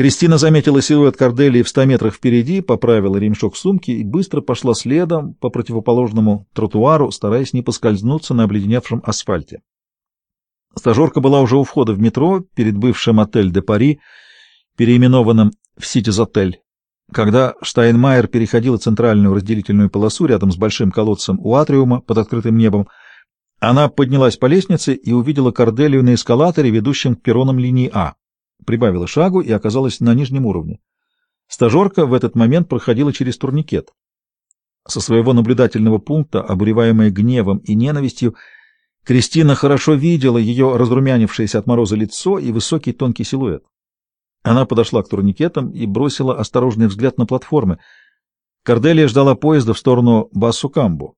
Кристина заметила силуэт Корделии в ста метрах впереди, поправила ремешок сумки и быстро пошла следом по противоположному тротуару, стараясь не поскользнуться на обледеневшем асфальте. Стажерка была уже у входа в метро, перед бывшим отель де Пари, переименованным в Ситизотель. Когда Штайнмайер переходила центральную разделительную полосу рядом с большим колодцем у атриума под открытым небом, она поднялась по лестнице и увидела Корделию на эскалаторе, ведущем к перронам линии А. Прибавила шагу и оказалась на нижнем уровне. Стажерка в этот момент проходила через турникет. Со своего наблюдательного пункта, обуреваемая гневом и ненавистью, Кристина хорошо видела ее разрумянившееся от мороза лицо и высокий тонкий силуэт. Она подошла к турникетам и бросила осторожный взгляд на платформы. Корделия ждала поезда в сторону Басукамбу.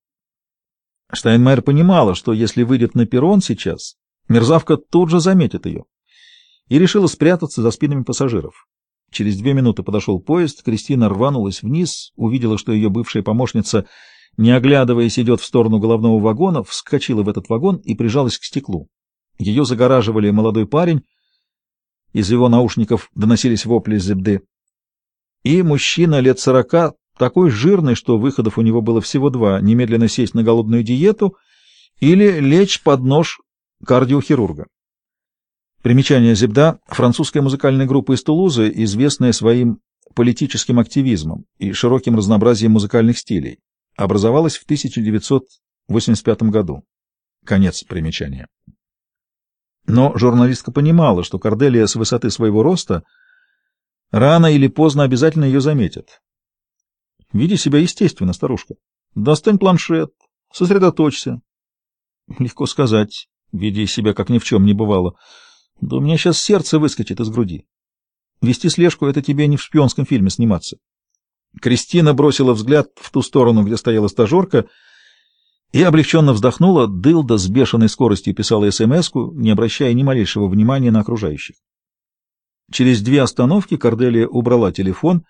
Штайнмайер понимала, что если выйдет на перрон сейчас, мерзавка тут же заметит ее, и решила спрятаться за спинами пассажиров. Через две минуты подошел поезд, Кристина рванулась вниз, увидела, что ее бывшая помощница, не оглядываясь, идет в сторону головного вагона, вскочила в этот вагон и прижалась к стеклу. Ее загораживали молодой парень, из его наушников доносились вопли Зебды. И мужчина лет сорока, такой жирный, что выходов у него было всего два — немедленно сесть на голодную диету или лечь под нож кардиохирурга. Примечание Зебда — французская музыкальная группа из Тулузы, известная своим политическим активизмом и широким разнообразием музыкальных стилей. Образовалась в 1985 году. Конец примечания. Но журналистка понимала, что Корделия с высоты своего роста рано или поздно обязательно ее заметит. Веди себя естественно, старушка. Достань планшет, сосредоточься. Легко сказать, веди себя, как ни в чем не бывало. Да у меня сейчас сердце выскочит из груди. Вести слежку — это тебе не в шпионском фильме сниматься. Кристина бросила взгляд в ту сторону, где стояла стажерка — и облегченно вздохнула, дылда с бешеной скоростью писала смс не обращая ни малейшего внимания на окружающих. Через две остановки Корделия убрала телефон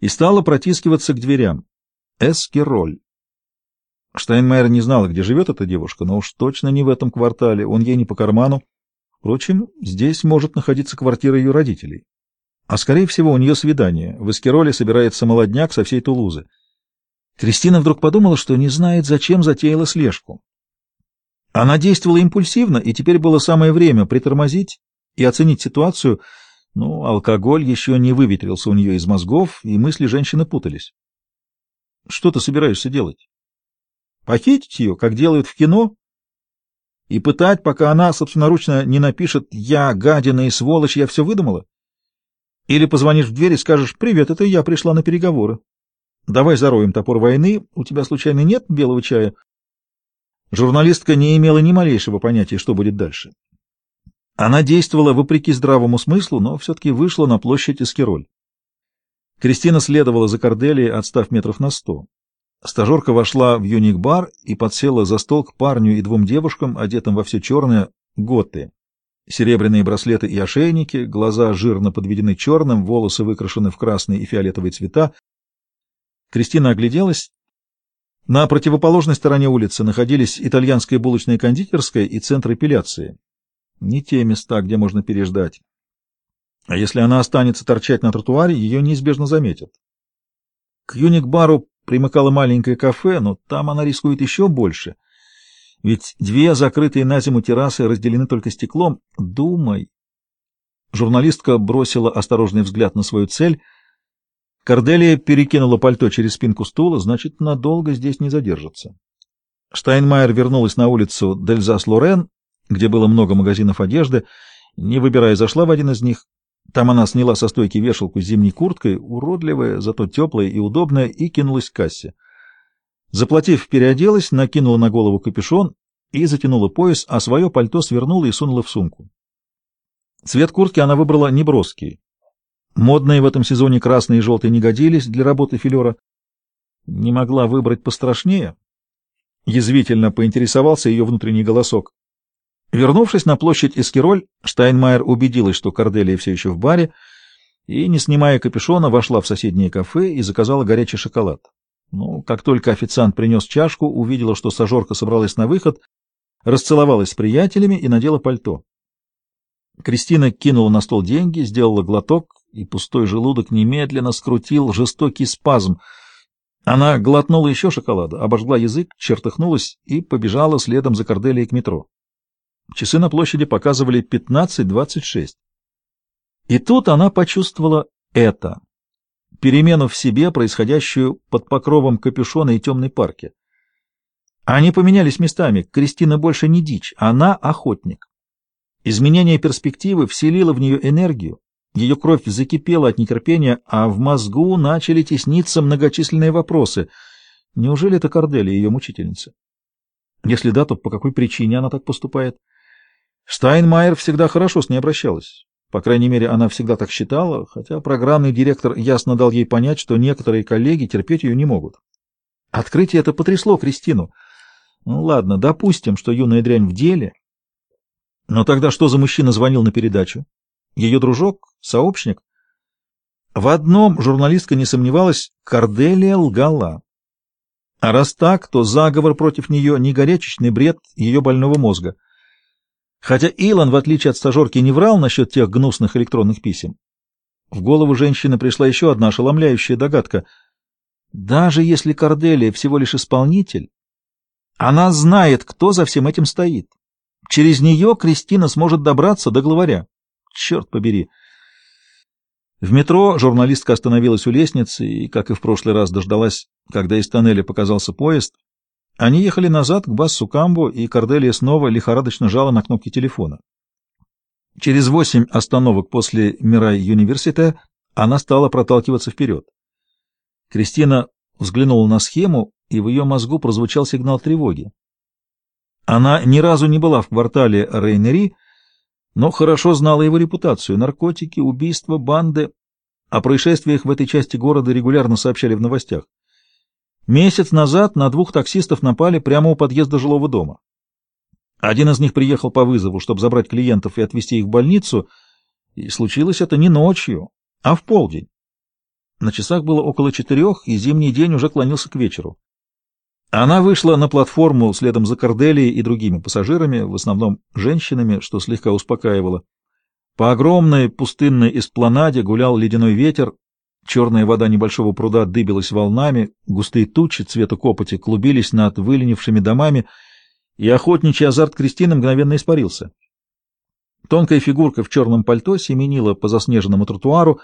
и стала протискиваться к дверям. Эскероль. Штайнмайер не знала, где живет эта девушка, но уж точно не в этом квартале, он ей не по карману. Впрочем, здесь может находиться квартира ее родителей. А, скорее всего, у нее свидание. В Эскероле собирается молодняк со всей Тулузы. Кристина вдруг подумала, что не знает, зачем затеяла слежку. Она действовала импульсивно, и теперь было самое время притормозить и оценить ситуацию. Ну, алкоголь еще не выветрился у нее из мозгов, и мысли женщины путались. Что ты собираешься делать? Похитить ее, как делают в кино? И пытать, пока она собственноручно не напишет «Я, гадина и сволочь, я все выдумала»? Или позвонишь в дверь и скажешь «Привет, это я пришла на переговоры». Давай зароем топор войны. У тебя, случайно, нет белого чая? Журналистка не имела ни малейшего понятия, что будет дальше. Она действовала вопреки здравому смыслу, но все-таки вышла на площадь Эскироль. Кристина следовала за Корделией, отстав метров на сто. Стажерка вошла в юник-бар и подсела за стол к парню и двум девушкам, одетым во все черное, готы. Серебряные браслеты и ошейники, глаза жирно подведены черным, волосы выкрашены в красный и фиолетовые цвета, Кристина огляделась. На противоположной стороне улицы находились итальянская булочная кондитерская и центр эпиляции. Не те места, где можно переждать. А если она останется торчать на тротуаре, ее неизбежно заметят. К Юник-бару примыкало маленькое кафе, но там она рискует еще больше. Ведь две закрытые на зиму террасы разделены только стеклом. Думай. Журналистка бросила осторожный взгляд на свою цель — Корделия перекинула пальто через спинку стула, значит, надолго здесь не задержится. Штайнмайер вернулась на улицу Дельзас-Лорен, где было много магазинов одежды, не выбирая, зашла в один из них. Там она сняла со стойки вешалку с зимней курткой, уродливая, зато теплая и удобная, и кинулась к кассе. Заплатив, переоделась, накинула на голову капюшон и затянула пояс, а свое пальто свернула и сунула в сумку. Цвет куртки она выбрала неброский, Модные в этом сезоне красные и желтые не годились для работы филера. Не могла выбрать пострашнее. Язвительно поинтересовался ее внутренний голосок. Вернувшись на площадь Эскироль, Штайнмайер убедилась, что Корделия все еще в баре, и, не снимая капюшона, вошла в соседнее кафе и заказала горячий шоколад. Ну, как только официант принес чашку, увидела, что сажорка собралась на выход, расцеловалась с приятелями и надела пальто. Кристина кинула на стол деньги, сделала глоток и пустой желудок немедленно скрутил жестокий спазм. Она глотнула еще шоколада, обожгла язык, чертыхнулась и побежала следом за Корделией к метро. Часы на площади показывали 15.26. И тут она почувствовала это — перемену в себе, происходящую под покровом капюшона и темной парки. Они поменялись местами. Кристина больше не дичь, она охотник. Изменение перспективы вселило в нее энергию, ее кровь закипела от нетерпения, а в мозгу начали тесниться многочисленные вопросы. Неужели это Корделия, ее мучительница? Если да, то по какой причине она так поступает? Штайнмайер всегда хорошо с ней обращалась. По крайней мере, она всегда так считала, хотя программный директор ясно дал ей понять, что некоторые коллеги терпеть ее не могут. Открытие это потрясло Кристину. Ну ладно, допустим, что юная дрянь в деле, но тогда что за мужчина звонил на передачу? Ее дружок? Сообщник? В одном журналистка не сомневалась, Корделия лгала. А раз так, то заговор против нее не горячечный бред ее больного мозга. Хотя Илон, в отличие от стажерки, не врал насчет тех гнусных электронных писем. В голову женщины пришла еще одна ошеломляющая догадка. Даже если Корделия всего лишь исполнитель, она знает, кто за всем этим стоит. Через нее Кристина сможет добраться до главаря. Черт побери! В метро журналистка остановилась у лестницы и, как и в прошлый раз, дождалась, когда из тоннеля показался поезд. Они ехали назад к Бассу Камбо, и Корделия снова лихорадочно жала на кнопки телефона. Через восемь остановок после Мирай Юниверситета она стала проталкиваться вперед. Кристина взглянула на схему, и в ее мозгу прозвучал сигнал тревоги. Она ни разу не была в квартале Рейнери, но хорошо знала его репутацию. Наркотики, убийства, банды. О происшествиях в этой части города регулярно сообщали в новостях. Месяц назад на двух таксистов напали прямо у подъезда жилого дома. Один из них приехал по вызову, чтобы забрать клиентов и отвезти их в больницу, и случилось это не ночью, а в полдень. На часах было около четырех, и зимний день уже клонился к вечеру. Она вышла на платформу следом за Корделией и другими пассажирами, в основном женщинами, что слегка успокаивало. По огромной пустынной эспланаде гулял ледяной ветер, черная вода небольшого пруда дыбилась волнами, густые тучи цвета копоти клубились над выленившими домами, и охотничий азарт Кристины мгновенно испарился. Тонкая фигурка в черном пальто семенила по заснеженному тротуару,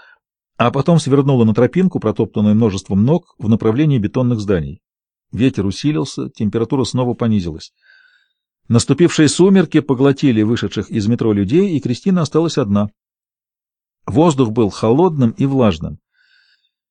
а потом свернула на тропинку, протоптанную множеством ног, в направлении бетонных зданий. Ветер усилился, температура снова понизилась. Наступившие сумерки поглотили вышедших из метро людей, и Кристина осталась одна. Воздух был холодным и влажным.